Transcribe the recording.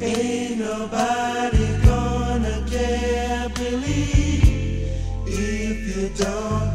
Ain't nobody gonna care, believe, if you don't.